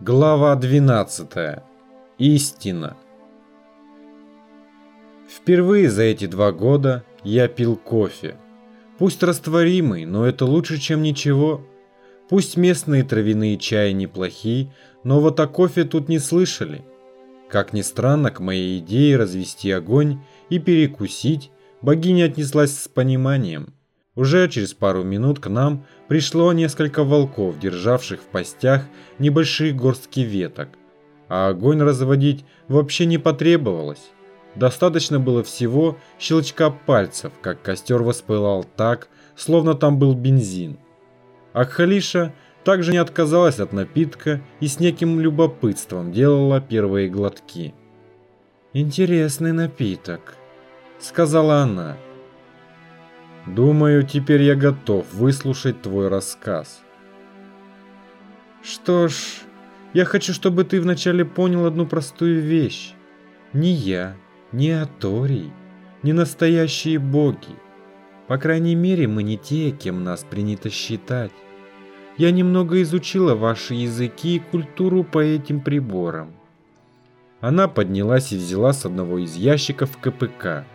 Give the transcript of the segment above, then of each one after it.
Глава 12. Истина. Впервые за эти два года я пил кофе. Пусть растворимый, но это лучше, чем ничего. Пусть местные травяные чаи неплохи, но вот о кофе тут не слышали. Как ни странно, к моей идее развести огонь и перекусить, богиня отнеслась с пониманием. Уже через пару минут к нам пришло несколько волков, державших в постях небольшие горстки веток. А огонь разводить вообще не потребовалось. Достаточно было всего щелчка пальцев, как костер воспылал так, словно там был бензин. Акхалиша также не отказалась от напитка и с неким любопытством делала первые глотки. «Интересный напиток», — сказала она. Думаю, теперь я готов выслушать твой рассказ. Что ж, я хочу, чтобы ты вначале понял одну простую вещь. Ни я, ни Аторий, ни настоящие боги. По крайней мере, мы не те, кем нас принято считать. Я немного изучила ваши языки и культуру по этим приборам. Она поднялась и взяла с одного из ящиков КПК.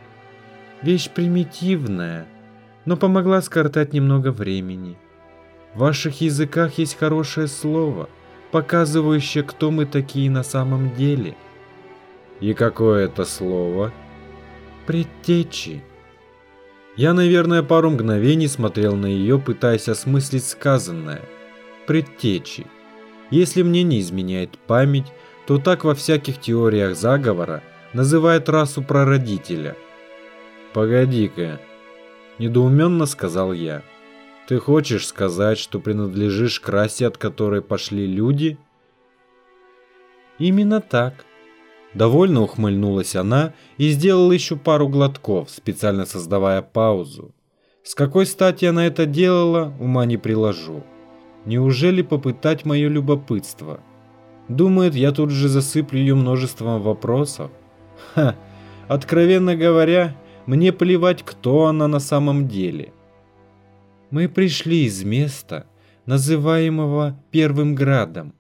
Вещь примитивная, но помогла скоротать немного времени. В ваших языках есть хорошее слово, показывающее, кто мы такие на самом деле. И какое это слово? Предтечи. Я, наверное, пару мгновений смотрел на ее, пытаясь осмыслить сказанное. Предтечи. Если мне не изменяет память, то так во всяких теориях заговора называют расу прародителя. Погоди-ка, Недоуменно сказал я. Ты хочешь сказать, что принадлежишь к расе, от которой пошли люди? Именно так. Довольно ухмыльнулась она и сделала еще пару глотков, специально создавая паузу. С какой стати она это делала, ума не приложу. Неужели попытать мое любопытство? Думает, я тут же засыплю ее множеством вопросов? Ха, откровенно говоря, мне плевать, кто она на самом деле. Мы пришли из места, называемого Первым Градом.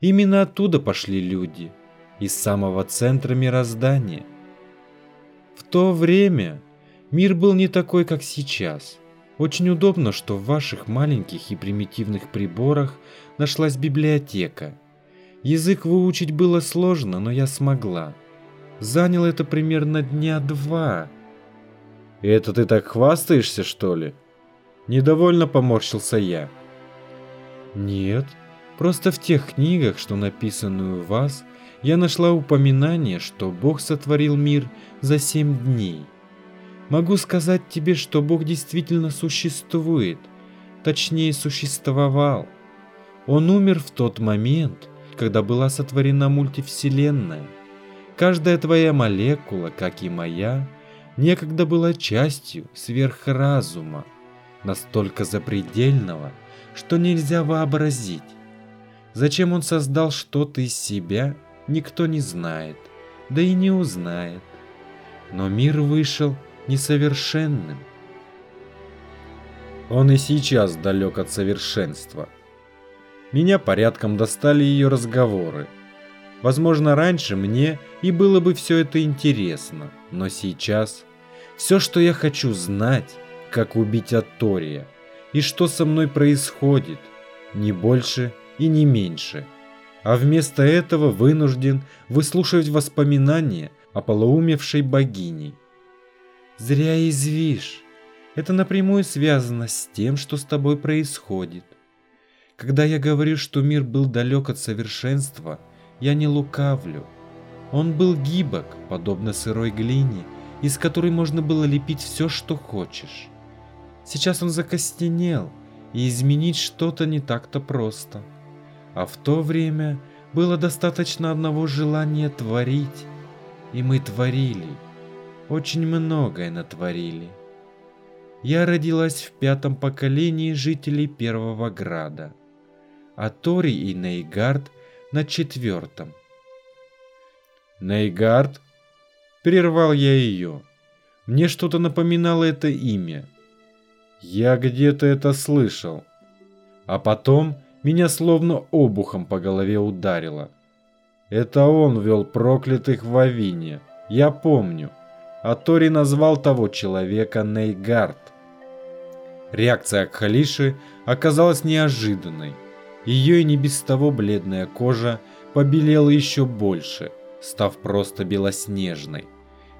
Именно оттуда пошли люди, из самого центра мироздания. В то время мир был не такой, как сейчас. Очень удобно, что в ваших маленьких и примитивных приборах нашлась библиотека. Язык выучить было сложно, но я смогла. Заняло это примерно дня два, и это ты так хвастаешься, что ли? Недовольно поморщился я. Нет, просто в тех книгах, что написаны у вас, я нашла упоминание, что Бог сотворил мир за семь дней. Могу сказать тебе, что Бог действительно существует, точнее существовал. Он умер в тот момент, когда была сотворена мультивселенная. Каждая твоя молекула, как и моя, некогда была частью сверхразума, настолько запредельного, что нельзя вообразить. Зачем он создал что-то из себя, никто не знает, да и не узнает. Но мир вышел несовершенным. Он и сейчас далек от совершенства. Меня порядком достали ее разговоры. Возможно, раньше мне и было бы все это интересно, но сейчас все, что я хочу знать, как убить Атория, и что со мной происходит, не больше и не меньше. А вместо этого вынужден выслушивать воспоминания о полоумевшей богине. Зря извишь. Это напрямую связано с тем, что с тобой происходит. Когда я говорю, что мир был далек от совершенства – я не лукавлю. Он был гибок, подобно сырой глине, из которой можно было лепить все, что хочешь. Сейчас он закостенел, и изменить что-то не так-то просто. А в то время было достаточно одного желания творить, и мы творили. Очень многое натворили. Я родилась в пятом поколении жителей Первого Града. А Тори и Нейгард на четвертом. Нейгард? Прервал я ее. Мне что-то напоминало это имя. Я где-то это слышал. А потом меня словно обухом по голове ударило. Это он вел проклятых в Авине, я помню. А Тори назвал того человека Нейгард. Реакция Акхалиши оказалась неожиданной. Ее и не без того бледная кожа побелела еще больше, став просто белоснежной.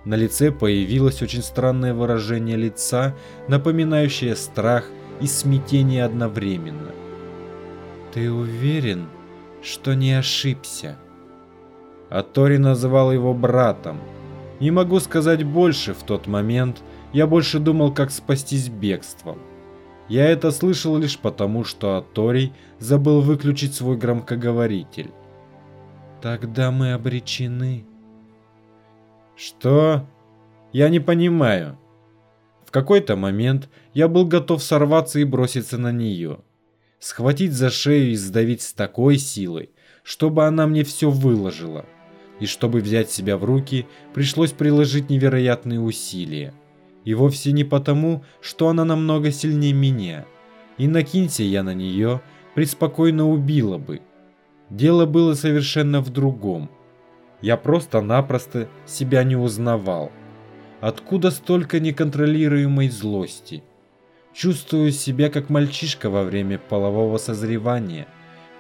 На лице появилось очень странное выражение лица, напоминающее страх и смятение одновременно. «Ты уверен, что не ошибся?» А Тори называл его братом. Не могу сказать больше в тот момент, я больше думал, как спастись бегством. Я это слышал лишь потому, что Атори забыл выключить свой громкоговоритель. Тогда мы обречены. Что? Я не понимаю. В какой-то момент я был готов сорваться и броситься на нее. Схватить за шею и сдавить с такой силой, чтобы она мне все выложила. И чтобы взять себя в руки, пришлось приложить невероятные усилия. И вовсе не потому, что она намного сильнее меня. И накинься я на нее, преспокойно убила бы. Дело было совершенно в другом. Я просто-напросто себя не узнавал. Откуда столько неконтролируемой злости? Чувствую себя как мальчишка во время полового созревания,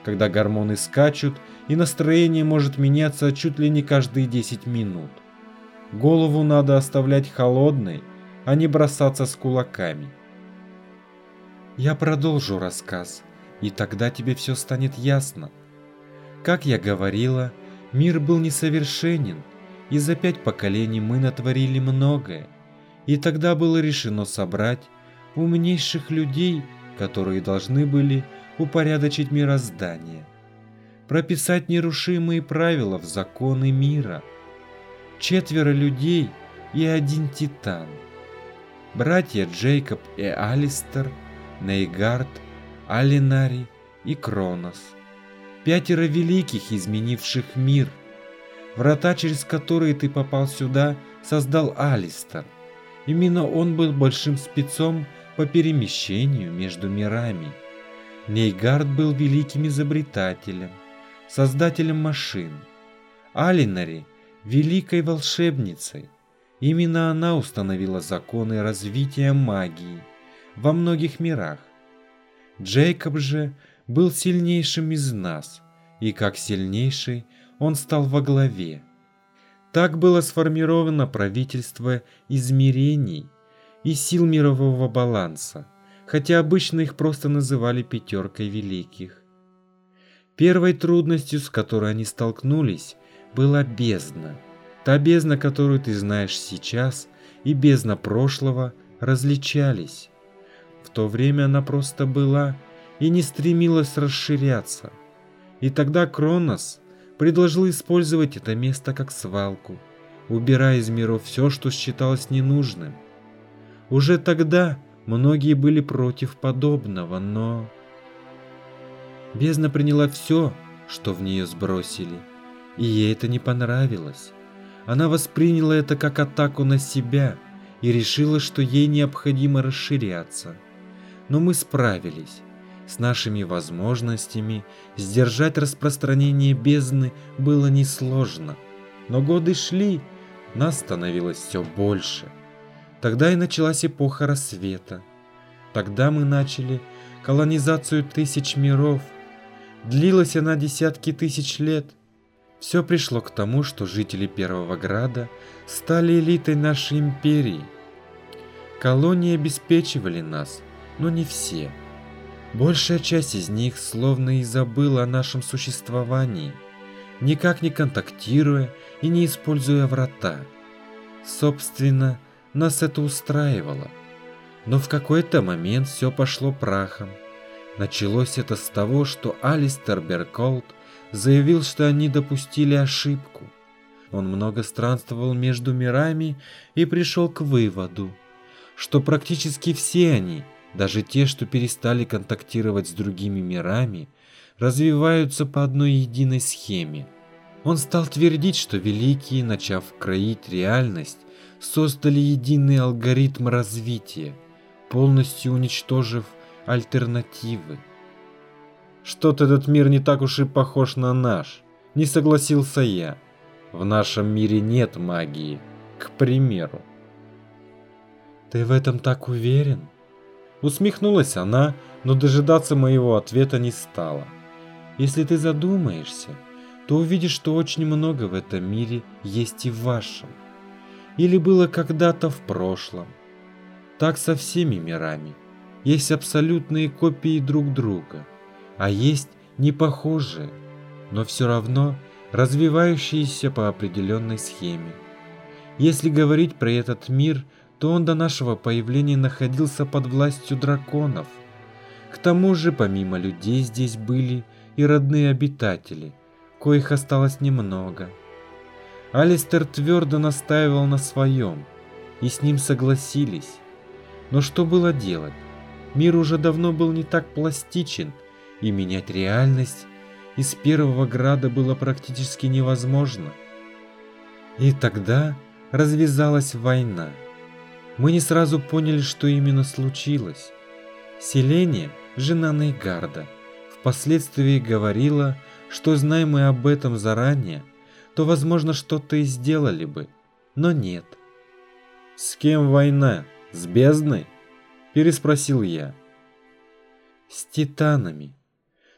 когда гормоны скачут и настроение может меняться чуть ли не каждые 10 минут. Голову надо оставлять холодной, а не бросаться с кулаками. Я продолжу рассказ, и тогда тебе все станет ясно. Как я говорила, мир был несовершенен, и за пять поколений мы натворили многое, и тогда было решено собрать умнейших людей, которые должны были упорядочить мироздание, прописать нерушимые правила в законы мира. Четверо людей и один титан – братья Джейкоб и Алистер, Нейгард, Алинари и Кронос. Пятеро великих, изменивших мир. Врата, через которые ты попал сюда, создал Алистер. Именно он был большим спецом по перемещению между мирами. Нейгард был великим изобретателем, создателем машин. Алинари – великой волшебницей, Именно она установила законы развития магии во многих мирах. Джейкоб же был сильнейшим из нас, и как сильнейший он стал во главе. Так было сформировано правительство измерений и сил мирового баланса, хотя обычно их просто называли пятеркой великих. Первой трудностью, с которой они столкнулись, была бездна – Та бездна, которую ты знаешь сейчас, и бездна прошлого различались. В то время она просто была и не стремилась расширяться. И тогда Кронос предложил использовать это место как свалку, убирая из миров все, что считалось ненужным. Уже тогда многие были против подобного, но... Бездна приняла все, что в нее сбросили, и ей это не понравилось. Она восприняла это как атаку на себя и решила, что ей необходимо расширяться. Но мы справились. С нашими возможностями сдержать распространение бездны было несложно. Но годы шли, нас становилось все больше. Тогда и началась эпоха рассвета. Тогда мы начали колонизацию тысяч миров. Длилась она десятки тысяч лет – все пришло к тому, что жители Первого Града стали элитой нашей империи. Колонии обеспечивали нас, но не все. Большая часть из них словно и забыла о нашем существовании, никак не контактируя и не используя врата. Собственно, нас это устраивало. Но в какой-то момент все пошло прахом. Началось это с того, что Алистер Берколт заявил, что они допустили ошибку. Он много странствовал между мирами и пришел к выводу, что практически все они, даже те, что перестали контактировать с другими мирами, развиваются по одной единой схеме. Он стал твердить, что великие, начав кроить реальность, создали единый алгоритм развития, полностью уничтожив альтернативы. Что-то этот мир не так уж и похож на наш. Не согласился я. В нашем мире нет магии, к примеру. Ты в этом так уверен? Усмехнулась она, но дожидаться моего ответа не стала. Если ты задумаешься, то увидишь, что очень много в этом мире есть и в вашем. Или было когда-то в прошлом. Так со всеми мирами. Есть абсолютные копии друг друга, а есть непохожие, но все равно развивающиеся по определенной схеме. Если говорить про этот мир, то он до нашего появления находился под властью драконов. К тому же, помимо людей здесь были и родные обитатели, коих осталось немного. Алистер твердо настаивал на своем, и с ним согласились. Но что было делать? Мир уже давно был не так пластичен, и менять реальность из первого града было практически невозможно. И тогда развязалась война. Мы не сразу поняли, что именно случилось. Селение, жена Нейгарда, впоследствии говорила, что знаем мы об этом заранее, то, возможно, что-то и сделали бы, но нет. «С кем война? С бездной?» – переспросил я. «С титанами.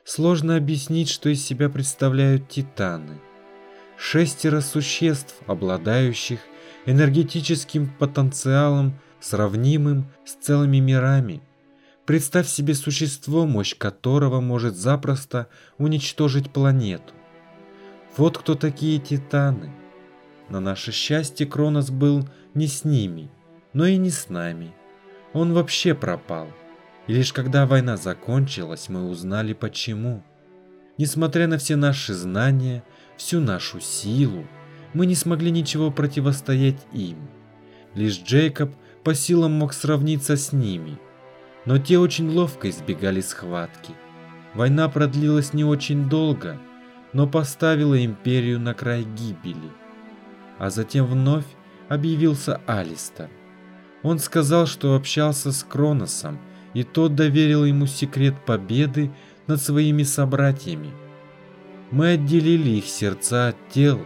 Сложно объяснить, что из себя представляют титаны. Шестеро существ, обладающих энергетическим потенциалом, сравнимым с целыми мирами. Представь себе существо, мощь которого может запросто уничтожить планету. Вот кто такие титаны. На наше счастье Кронос был не с ними, но и не с нами. Он вообще пропал. И лишь когда война закончилась, мы узнали почему. Несмотря на все наши знания, всю нашу силу, мы не смогли ничего противостоять им. Лишь Джейкоб по силам мог сравниться с ними, но те очень ловко избегали схватки. Война продлилась не очень долго, но поставила империю на край гибели. А затем вновь объявился Алистер. Он сказал, что общался с Кроносом, и тот доверил ему секрет победы над своими собратьями. Мы отделили их сердца от тел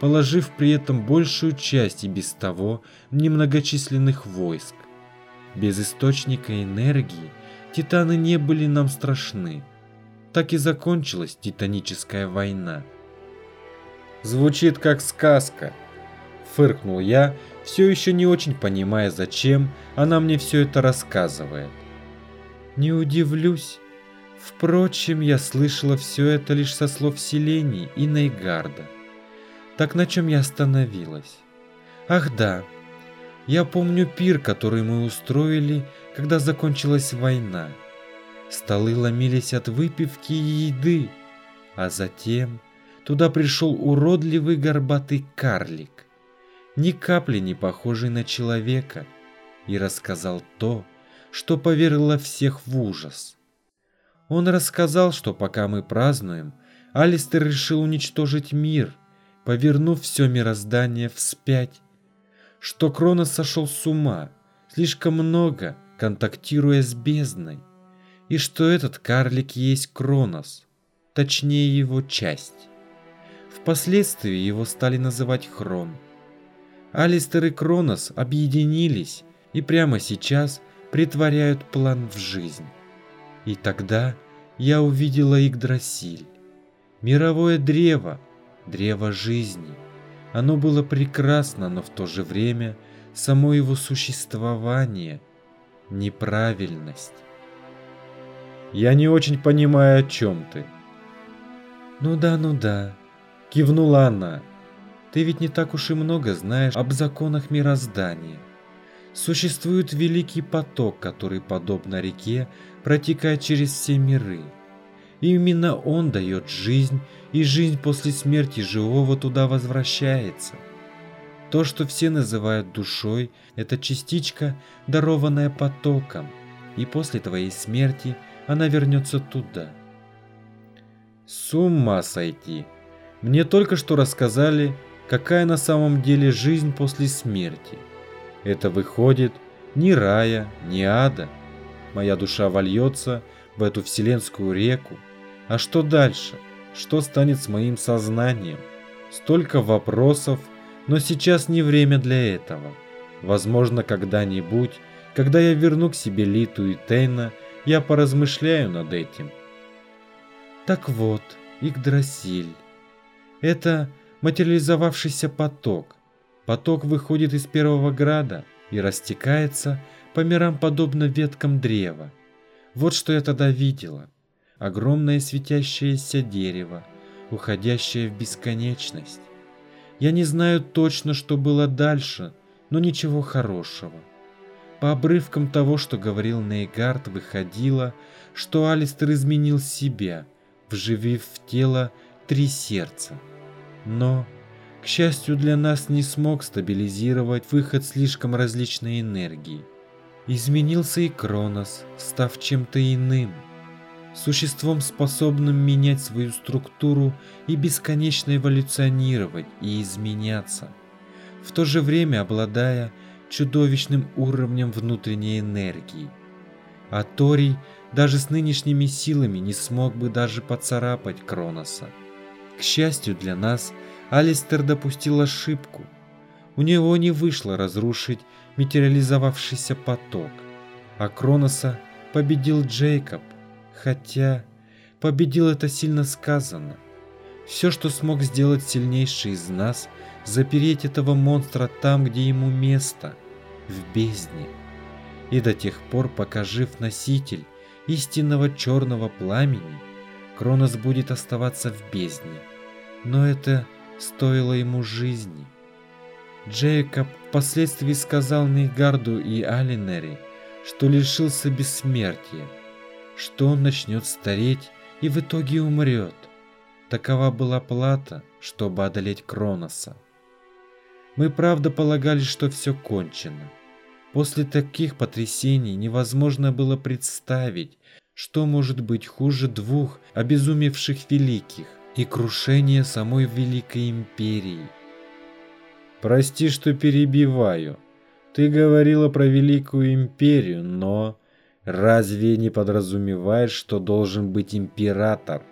положив при этом большую часть и без того немногочисленных войск. Без источника энергии титаны не были нам страшны. Так и закончилась титаническая война. Звучит как сказка, фыркнул я, все еще не очень понимая, зачем она мне все это рассказывает. Не удивлюсь. Впрочем, я слышала все это лишь со слов Селении и Нейгарда. Так на чем я остановилась? Ах да, я помню пир, который мы устроили, когда закончилась война. Столы ломились от выпивки и еды, а затем туда пришел уродливый горбатый карлик, ни капли не похожий на человека, и рассказал то, что повергло всех в ужас. Он рассказал, что пока мы празднуем, Алистер решил уничтожить мир – повернув все мироздание вспять, что Кронос сошел с ума, слишком много контактируя с бездной, и что этот карлик есть Кронос, точнее его часть. Впоследствии его стали называть Хрон. Алистер и Кронос объединились и прямо сейчас притворяют план в жизнь. И тогда я увидела Игдрасиль, мировое древо, древо жизни. Оно было прекрасно, но в то же время само его существование – неправильность. «Я не очень понимаю, о чем ты». «Ну да, ну да», – кивнула она. «Ты ведь не так уж и много знаешь об законах мироздания. Существует великий поток, который, подобно реке, протекает через все миры. Именно он дает жизнь и жизнь после смерти живого туда возвращается. То, что все называют душой, это частичка, дарованная потоком, и после твоей смерти она вернется туда. С ума сойти! Мне только что рассказали, какая на самом деле жизнь после смерти. Это выходит ни рая, ни ада. Моя душа вольется в эту вселенскую реку, А что дальше? Что станет с моим сознанием? Столько вопросов, но сейчас не время для этого. Возможно, когда-нибудь, когда я верну к себе Литу и Тейна, я поразмышляю над этим. Так вот, Игдрасиль. Это материализовавшийся поток. Поток выходит из первого града и растекается по мирам подобно веткам древа. Вот что я тогда видела. Огромное светящееся дерево, уходящее в бесконечность. Я не знаю точно, что было дальше, но ничего хорошего. По обрывкам того, что говорил Нейгард, выходило, что Алистер изменил себя, вживив в тело три сердца. Но, счастью для нас, не смог стабилизировать выход слишком различной энергии. Изменился и Кронос, став чем-то иным – существом, способным менять свою структуру и бесконечно эволюционировать и изменяться, в то же время обладая чудовищным уровнем внутренней энергии. А Торий даже с нынешними силами не смог бы даже поцарапать Кроноса. К счастью для нас, Алистер допустил ошибку. У него не вышло разрушить материализовавшийся поток, а Кроноса победил Джейкоб – Хотя, победил это сильно сказано. Все, что смог сделать сильнейший из нас, запереть этого монстра там, где ему место, в бездне. И до тех пор, пока жив носитель истинного черного пламени, Кронос будет оставаться в бездне. Но это стоило ему жизни. Джейкоб впоследствии сказал Нейгарду и Алинери, что лишился бессмертия, что он начнет стареть и в итоге умрет. Такова была плата, чтобы одолеть Кроноса. Мы правда полагали, что все кончено. После таких потрясений невозможно было представить, что может быть хуже двух обезумевших великих и крушения самой Великой Империи. Прости, что перебиваю. Ты говорила про Великую Империю, но... Разве не подразумевает, что должен быть император?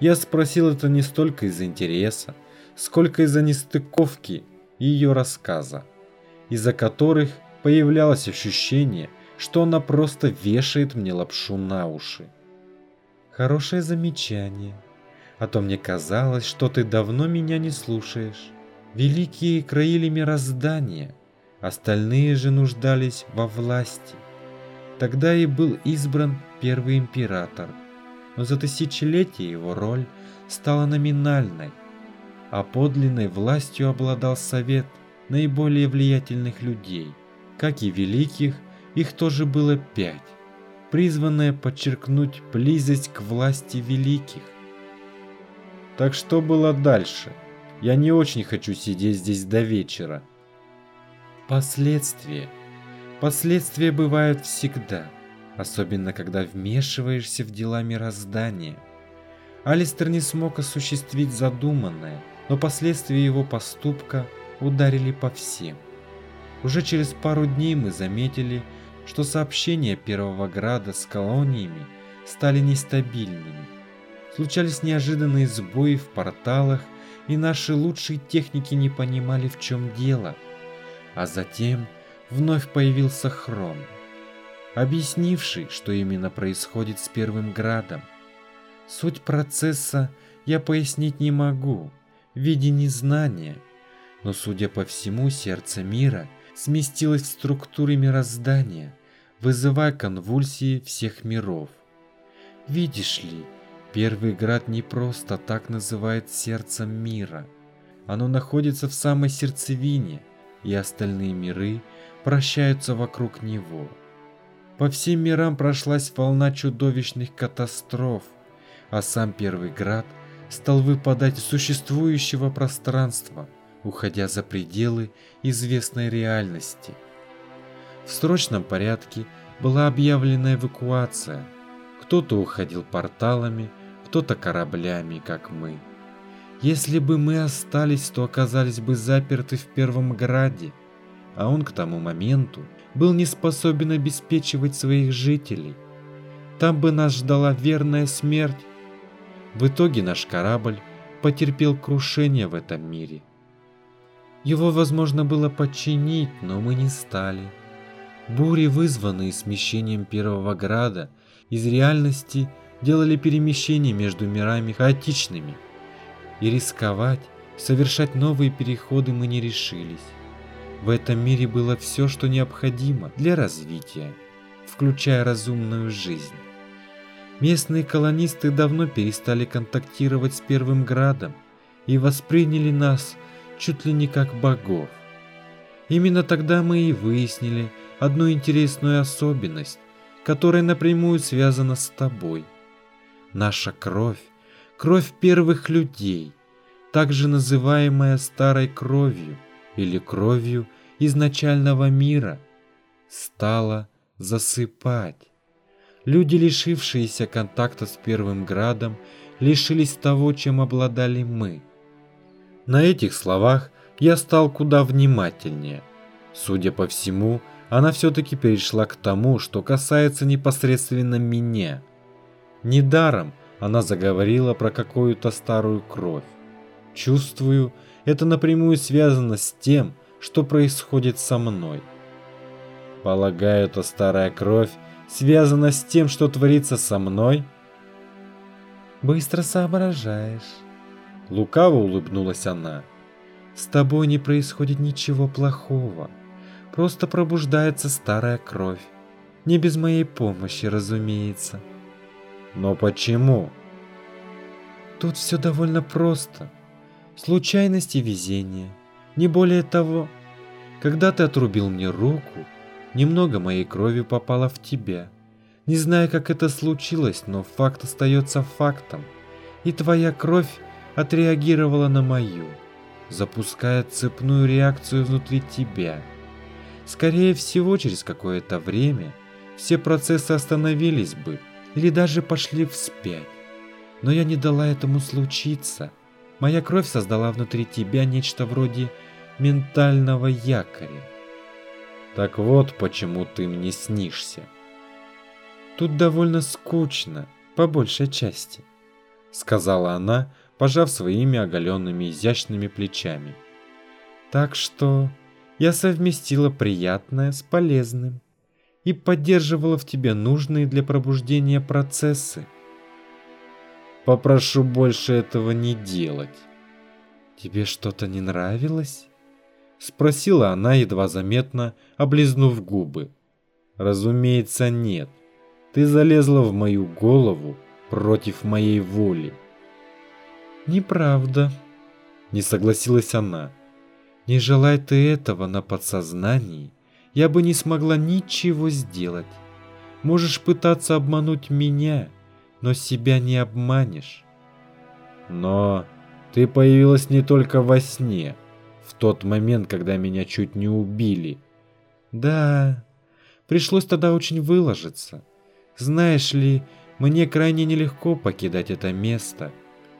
Я спросил это не столько из интереса, сколько из-за нестыковки ее рассказа, из-за которых появлялось ощущение, что она просто вешает мне лапшу на уши. Хорошее замечание. А то мне казалось, что ты давно меня не слушаешь. Великие краили мироздание, остальные же нуждались во власти. Тогда и был избран первый император, но за тысячелетия его роль стала номинальной, а подлинной властью обладал совет наиболее влиятельных людей. Как и великих, их тоже было пять, призванное подчеркнуть близость к власти великих. Так что было дальше? Я не очень хочу сидеть здесь до вечера. Последствия – Последствия бывают всегда, особенно когда вмешиваешься в дела мироздания. Алистер не смог осуществить задуманное, но последствия его поступка ударили по всем. Уже через пару дней мы заметили, что сообщения Первого Града с колониями стали нестабильными. Случались неожиданные сбои в порталах, и наши лучшие техники не понимали, в чем дело. А затем вновь появился Хром, объяснивший, что именно происходит с Первым Градом. Суть процесса я пояснить не могу, в виде незнания, но, судя по всему, сердце мира сместилось в структуре мироздания, вызывая конвульсии всех миров. Видишь ли, Первый Град не просто так называет сердцем мира. Оно находится в самой сердцевине, и остальные миры прощаются вокруг него. По всем мирам прошлась волна чудовищных катастроф, а сам Первый Град стал выпадать из существующего пространства, уходя за пределы известной реальности. В срочном порядке была объявлена эвакуация. Кто-то уходил порталами, кто-то кораблями, как мы. Если бы мы остались, то оказались бы заперты в Первом Граде, а он к тому моменту был не способен обеспечивать своих жителей. Там бы нас ждала верная смерть В итоге наш корабль потерпел крушение в этом мире. Его возможно было починить, но мы не стали. Бури, вызванные смещением Первого Града, из реальности делали перемещения между мирами хаотичными. И рисковать, совершать новые переходы мы не решились. В этом мире было все, что необходимо для развития, включая разумную жизнь. Местные колонисты давно перестали контактировать с Первым Градом и восприняли нас чуть ли не как богов. Именно тогда мы и выяснили одну интересную особенность, которая напрямую связана с тобой. Наша кровь, кровь первых людей, также называемая старой кровью или кровью изначального мира, стала засыпать. Люди, лишившиеся контакта с Первым Градом, лишились того, чем обладали мы. На этих словах я стал куда внимательнее. Судя по всему, она все-таки перешла к тому, что касается непосредственно меня. Недаром она заговорила про какую-то старую кровь. Чувствую, это напрямую связано с тем, что происходит со мной. Полагаю, эта старая кровь связана с тем, что творится со мной? Быстро соображаешь. Лукаво улыбнулась она. С тобой не происходит ничего плохого. Просто пробуждается старая кровь. Не без моей помощи, разумеется. Но почему? Тут все довольно просто. Случайность и везение. Не более того. Когда ты отрубил мне руку, немного моей крови попало в тебя. Не знаю, как это случилось, но факт остается фактом. И твоя кровь отреагировала на мою, запуская цепную реакцию внутри тебя. Скорее всего, через какое-то время все процессы остановились бы или даже пошли вспять. Но я не дала этому случиться. Моя кровь создала внутри тебя нечто вроде ментального якоря. Так вот, почему ты мне снишься. Тут довольно скучно, по большей части, сказала она, пожав своими оголенными изящными плечами. Так что я совместила приятное с полезным и поддерживала в тебе нужные для пробуждения процессы. Попрошу больше этого не делать. Тебе что-то не нравилось? Спросила она едва заметно, облизнув губы. Разумеется, нет. Ты залезла в мою голову против моей воли. Неправда, не согласилась она. Не желай ты этого на подсознании, я бы не смогла ничего сделать. Можешь пытаться обмануть меня, но себя не обманешь. Но ты появилась не только во сне, в тот момент, когда меня чуть не убили. Да, пришлось тогда очень выложиться. Знаешь ли, мне крайне нелегко покидать это место,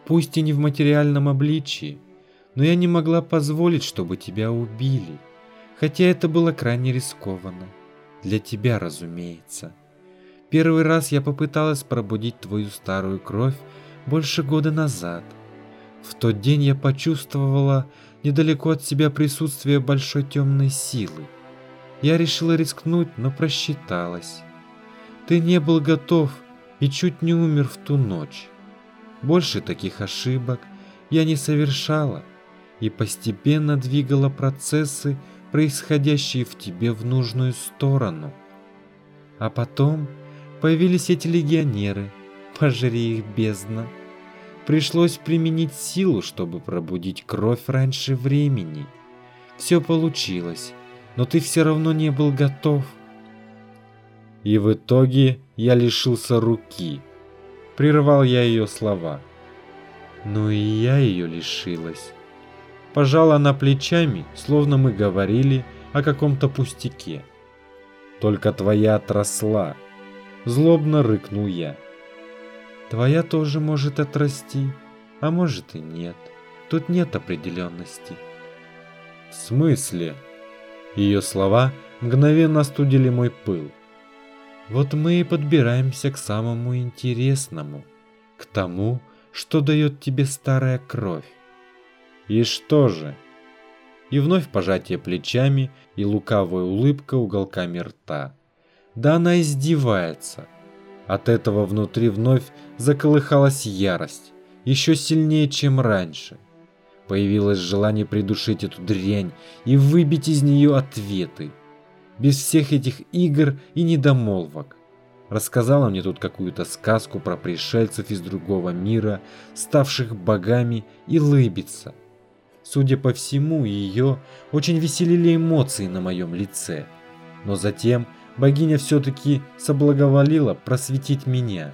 пусть и не в материальном обличии, но я не могла позволить, чтобы тебя убили, хотя это было крайне рискованно. Для тебя, разумеется. Первый раз я попыталась пробудить твою старую кровь больше года назад. В тот день я почувствовала, недалеко от себя присутствие большой темной силы. Я решила рискнуть, но просчиталась. Ты не был готов и чуть не умер в ту ночь. Больше таких ошибок я не совершала и постепенно двигала процессы, происходящие в тебе в нужную сторону. А потом появились эти легионеры, пожри их бездна. Пришлось применить силу, чтобы пробудить кровь раньше времени. Все получилось, но ты все равно не был готов. И в итоге я лишился руки. Прервал я ее слова. Ну и я ее лишилась. Пожала она плечами, словно мы говорили о каком-то пустяке. Только твоя отросла. Злобно рыкнул я. Твоя тоже может отрасти, а может и нет. Тут нет определенности. В смысле? Ее слова мгновенно остудили мой пыл. Вот мы и подбираемся к самому интересному, к тому, что дает тебе старая кровь. И что же? И вновь пожатие плечами и лукавая улыбка уголками рта. Да она издевается. От этого внутри вновь заколыхалась ярость, еще сильнее, чем раньше. Появилось желание придушить эту дрянь и выбить из нее ответы. Без всех этих игр и недомолвок. Рассказала мне тут какую-то сказку про пришельцев из другого мира, ставших богами, и лыбится. Судя по всему, ее очень веселили эмоции на моем лице. Но затем богиня все-таки соблаговолила просветить меня.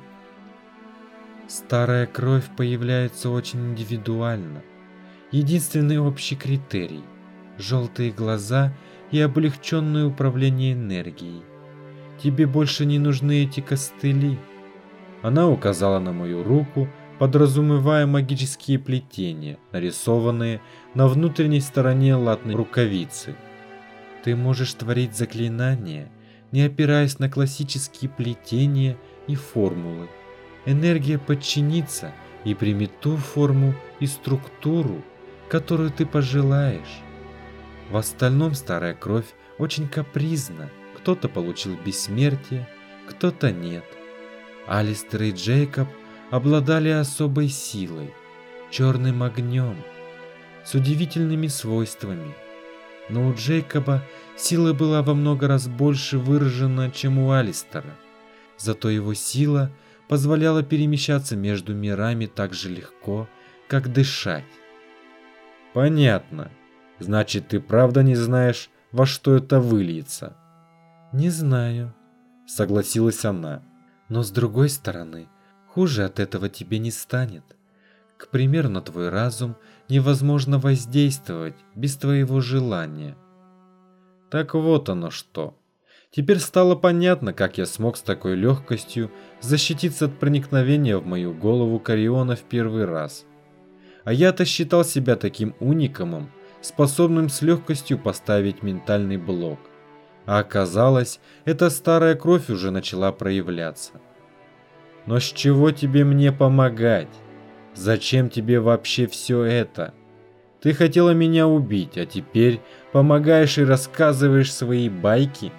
Старая кровь появляется очень индивидуально. Единственный общий критерий – желтые глаза и облегченное управление энергией. Тебе больше не нужны эти костыли. Она указала на мою руку, подразумевая магические плетения, нарисованные на внутренней стороне латной рукавицы. Ты можешь творить заклинания, не опираясь на классические плетения и формулы. Энергия подчинится и примет ту форму и структуру, которую ты пожелаешь. В остальном старая кровь очень капризна. Кто-то получил бессмертие, кто-то нет. Алистер и Джейкоб обладали особой силой, черным огнем, с удивительными свойствами. Но у Джейкоба сила была во много раз больше выражена, чем у Алистера. Зато его сила позволяла перемещаться между мирами так же легко, как дышать. Понятно. Значит, ты правда не знаешь, во что это выльется? Не знаю, согласилась она. Но с другой стороны, хуже от этого тебе не станет. К примеру, на твой разум невозможно воздействовать без твоего желания. Так вот оно что. Теперь стало понятно, как я смог с такой легкостью защититься от проникновения в мою голову Кариона в первый раз. А я-то считал себя таким уникамом, способным с легкостью поставить ментальный блок. А оказалось, эта старая кровь уже начала проявляться. Но с чего тебе мне помогать? Зачем тебе вообще все это? Ты хотела меня убить, а теперь помогаешь и рассказываешь свои байки?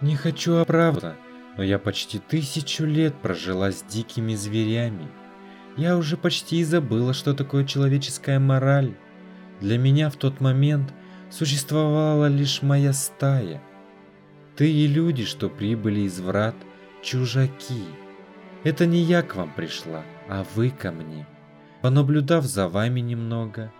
Не хочу оправдаться, но я почти тысячу лет прожила с дикими зверями. Я уже почти и забыла, что такое человеческая мораль. Для меня в тот момент существовала лишь моя стая. Ты и люди, что прибыли из врат, чужаки. Это не я к вам пришла, а вы ко мне. Понаблюдав за вами немного,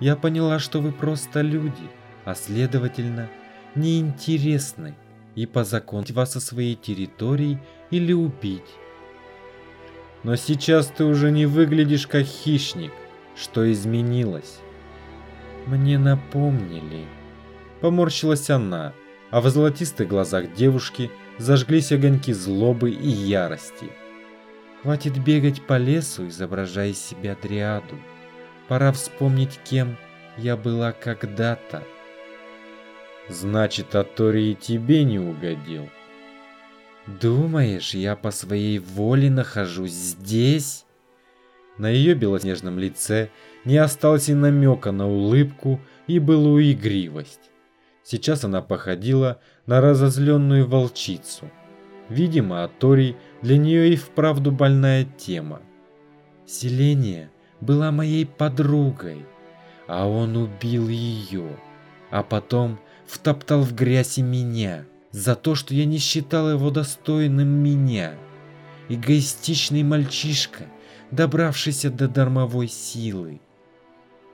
я поняла, что вы просто люди, а следовательно, неинтересны, и по закону вас со своей территории или убить. Но сейчас ты уже не выглядишь как хищник. Что изменилось? Мне напомнили. Поморщилась она, а в золотистых глазах девушки зажглись огоньки злобы и ярости. Хватит бегать по лесу, изображая из себя дриаду. Пора вспомнить, кем я была когда-то. Значит, Атори и тебе не угодил. «Думаешь, я по своей воле нахожусь здесь?» На ее белоснежном лице не осталось и намека на улыбку и былую игривость. Сейчас она походила на разозленную волчицу. Видимо, Атори для нее и вправду больная тема. Селение была моей подругой, а он убил ее, а потом втоптал в грязь и меня за то, что я не считал его достойным меня. Эгоистичный мальчишка, добравшийся до дармовой силы.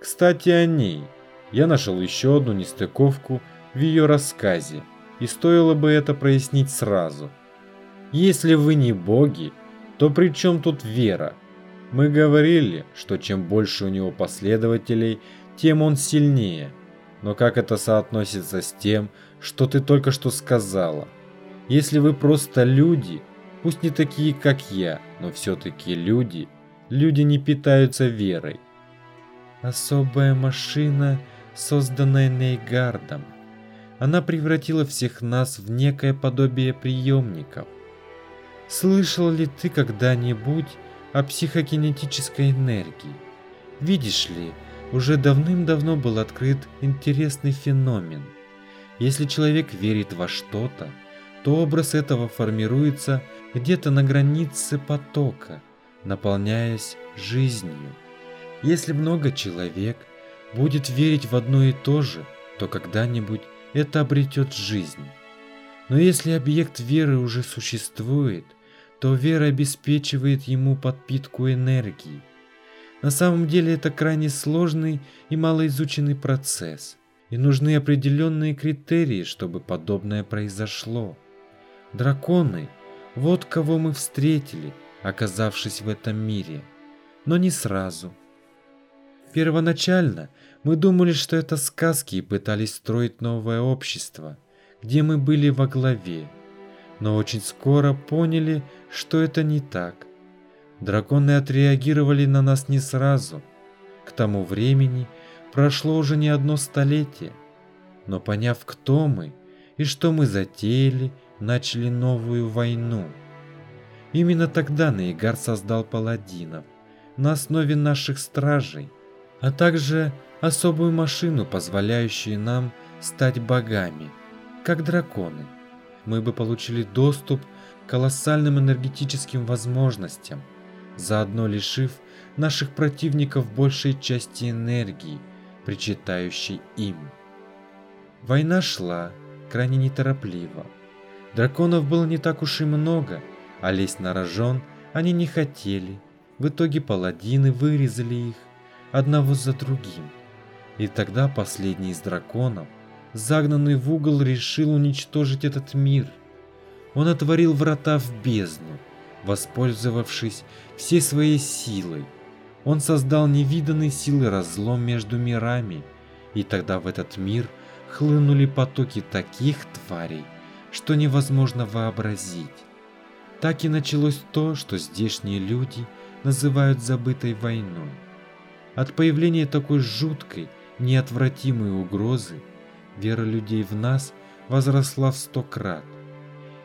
Кстати, о ней. Я нашел еще одну нестыковку в ее рассказе, и стоило бы это прояснить сразу. Если вы не боги, то при чем тут вера? Мы говорили, что чем больше у него последователей, тем он сильнее. Но как это соотносится с тем, что ты только что сказала. Если вы просто люди, пусть не такие, как я, но все-таки люди, люди не питаются верой. Особая машина, созданная Нейгардом. Она превратила всех нас в некое подобие приемников. Слышал ли ты когда-нибудь о психокинетической энергии. Видишь ли, уже давным-давно был открыт интересный феномен. Если человек верит во что-то, то образ этого формируется где-то на границе потока, наполняясь жизнью. Если много человек будет верить в одно и то же, то когда-нибудь это обретет жизнь. Но если объект веры уже существует, то вера обеспечивает ему подпитку энергии. На самом деле это крайне сложный и малоизученный процесс, и нужны определенные критерии, чтобы подобное произошло. Драконы – вот кого мы встретили, оказавшись в этом мире, но не сразу. Первоначально мы думали, что это сказки и пытались строить новое общество, где мы были во главе, но очень скоро поняли, что это не так. Драконы отреагировали на нас не сразу. К тому времени прошло уже не одно столетие. Но поняв, кто мы и что мы затеяли, начали новую войну. Именно тогда Наигар создал паладинов на основе наших стражей, а также особую машину, позволяющую нам стать богами, как драконы. Мы бы получили доступ к колоссальным энергетическим возможностям, заодно лишив наших противников большей части энергии, причитающей им. Война шла крайне неторопливо. Драконов было не так уж и много, а лезть на рожон они не хотели. В итоге паладины вырезали их, одного за другим. И тогда последний из драконов, загнанный в угол, решил уничтожить этот мир. Он отворил врата в бездну, воспользовавшись всей своей силой. Он создал невиданный силы разлом между мирами, и тогда в этот мир хлынули потоки таких тварей, что невозможно вообразить. Так и началось то, что здешние люди называют забытой войной. От появления такой жуткой, неотвратимой угрозы вера людей в нас возросла в сто крат.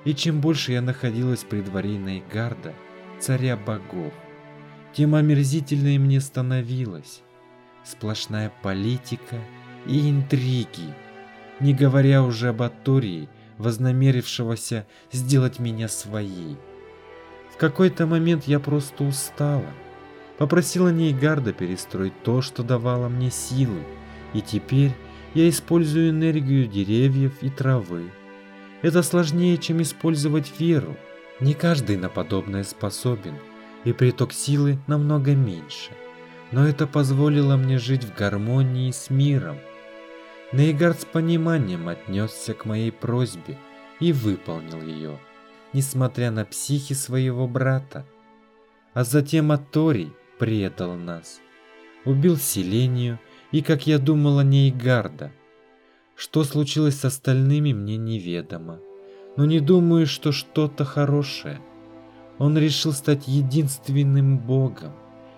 И чем больше я находилась при дворе Нейгарда, царя богов, тем омерзительнее мне становилось. Сплошная политика и интриги, не говоря уже об Атории, вознамерившегося сделать меня своей. В какой-то момент я просто устала. Попросила Нейгарда перестроить то, что давало мне силы, и теперь я использую энергию деревьев и травы. Это сложнее, чем использовать веру. Не каждый на подобное способен, и приток силы намного меньше. Но это позволило мне жить в гармонии с миром, Нейгард с пониманием отнесся к моей просьбе и выполнил ее, несмотря на психи своего брата. А затем Аторий предал нас, убил Селению и, как я думала, Нейгарда. Что случилось с остальными, мне неведомо, но не думаю, что что-то хорошее. Он решил стать единственным богом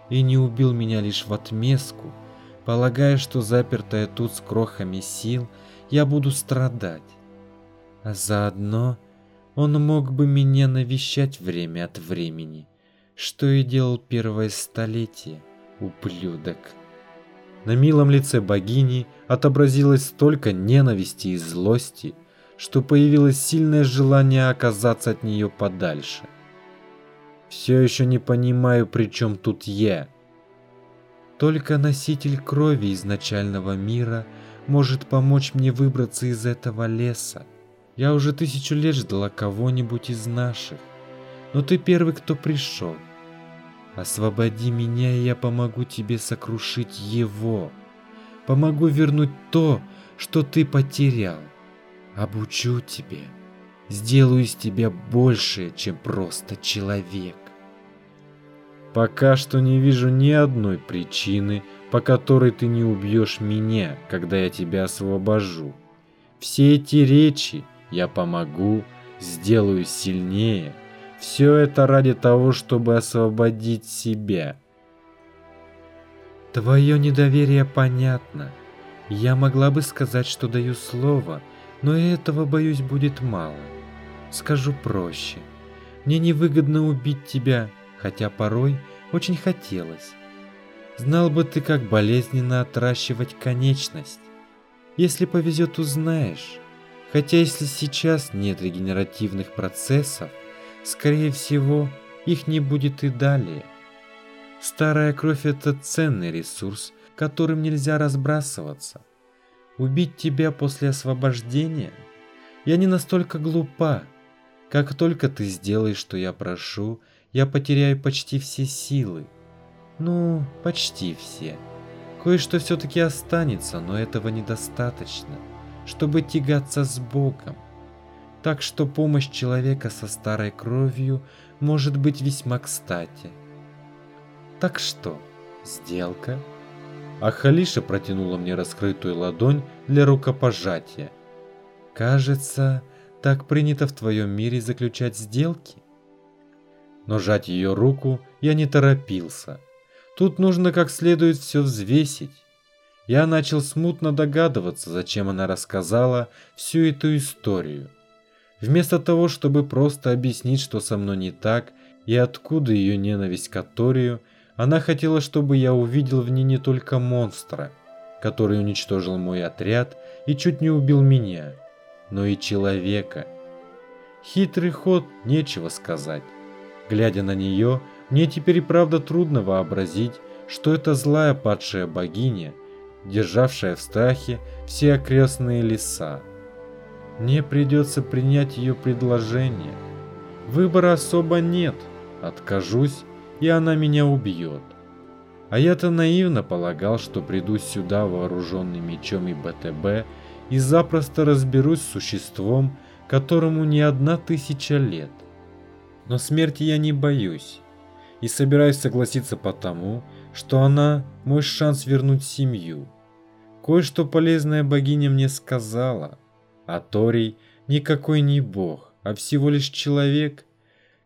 и не убил меня лишь в отместку – полагая, что запертая тут с крохами сил, я буду страдать. А заодно он мог бы меня навещать время от времени, что и делал первое столетие, ублюдок. На милом лице богини отобразилось столько ненависти и злости, что появилось сильное желание оказаться от нее подальше. Все еще не понимаю, при чем тут я. Только носитель крови изначального мира может помочь мне выбраться из этого леса. Я уже тысячу лет ждала кого-нибудь из наших, но ты первый, кто пришел. Освободи меня, и я помогу тебе сокрушить его. Помогу вернуть то, что ты потерял. Обучу тебя. Сделаю из тебя больше, чем просто человек. Пока что не вижу ни одной причины, по которой ты не убьешь меня, когда я тебя освобожу. Все эти речи «я помогу», «сделаю сильнее» – все это ради того, чтобы освободить себя. Твое недоверие понятно. Я могла бы сказать, что даю слово, но этого, боюсь, будет мало. Скажу проще. Мне невыгодно убить тебя, хотя порой очень хотелось. Знал бы ты, как болезненно отращивать конечность. Если повезет, узнаешь. Хотя если сейчас нет регенеративных процессов, скорее всего, их не будет и далее. Старая кровь – это ценный ресурс, которым нельзя разбрасываться. Убить тебя после освобождения? Я не настолько глупа. Как только ты сделаешь, что я прошу, я потеряю почти все силы. Ну, почти все. Кое-что все-таки останется, но этого недостаточно, чтобы тягаться с Богом. Так что помощь человека со старой кровью может быть весьма кстати. Так что, сделка? А Халиша протянула мне раскрытую ладонь для рукопожатия. Кажется, так принято в твоем мире заключать сделки. Но жать ее руку я не торопился. Тут нужно как следует все взвесить. Я начал смутно догадываться, зачем она рассказала всю эту историю. Вместо того, чтобы просто объяснить, что со мной не так и откуда ее ненависть к Аторию, она хотела, чтобы я увидел в ней не только монстра, который уничтожил мой отряд и чуть не убил меня, но и человека. Хитрый ход, нечего сказать. Глядя на нее, мне теперь и правда трудно вообразить, что это злая падшая богиня, державшая в страхе все окрестные леса. Мне придется принять ее предложение. Выбора особо нет. Откажусь, и она меня убьет. А я-то наивно полагал, что приду сюда вооруженный мечом и БТБ и запросто разберусь с существом, которому не одна тысяча лет. Но смерти я не боюсь и собираюсь согласиться потому, что она мой шанс вернуть семью. Кое-что полезная богиня мне сказала, а Торий никакой не бог, а всего лишь человек.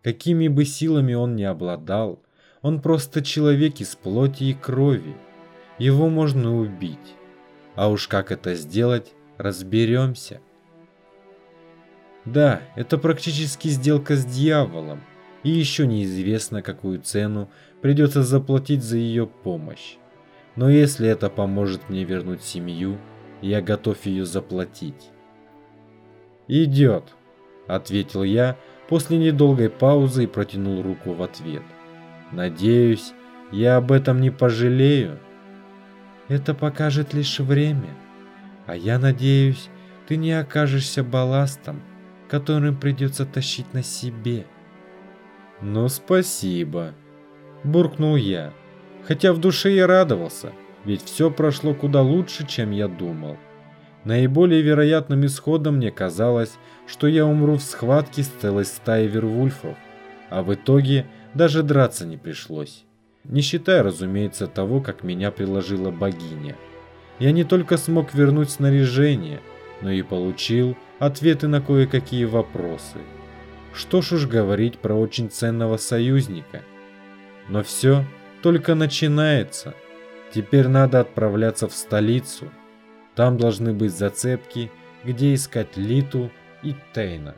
Какими бы силами он ни обладал, он просто человек из плоти и крови. Его можно убить. А уж как это сделать, разберемся. Да, это практически сделка с дьяволом, и еще неизвестно, какую цену придется заплатить за ее помощь. Но если это поможет мне вернуть семью, я готов ее заплатить. «Идет», — ответил я после недолгой паузы и протянул руку в ответ. «Надеюсь, я об этом не пожалею». «Это покажет лишь время, а я надеюсь, ты не окажешься балластом, которым придется тащить на себе». «Ну, спасибо», – буркнул я. Хотя в душе я радовался, ведь все прошло куда лучше, чем я думал. Наиболее вероятным исходом мне казалось, что я умру в схватке с целой стаей вервульфов, а в итоге даже драться не пришлось. Не считая, разумеется, того, как меня приложила богиня. Я не только смог вернуть снаряжение, но и получил ответы на кое-какие вопросы. Что ж уж говорить про очень ценного союзника. Но все только начинается. Теперь надо отправляться в столицу. Там должны быть зацепки, где искать Литу и Тейна.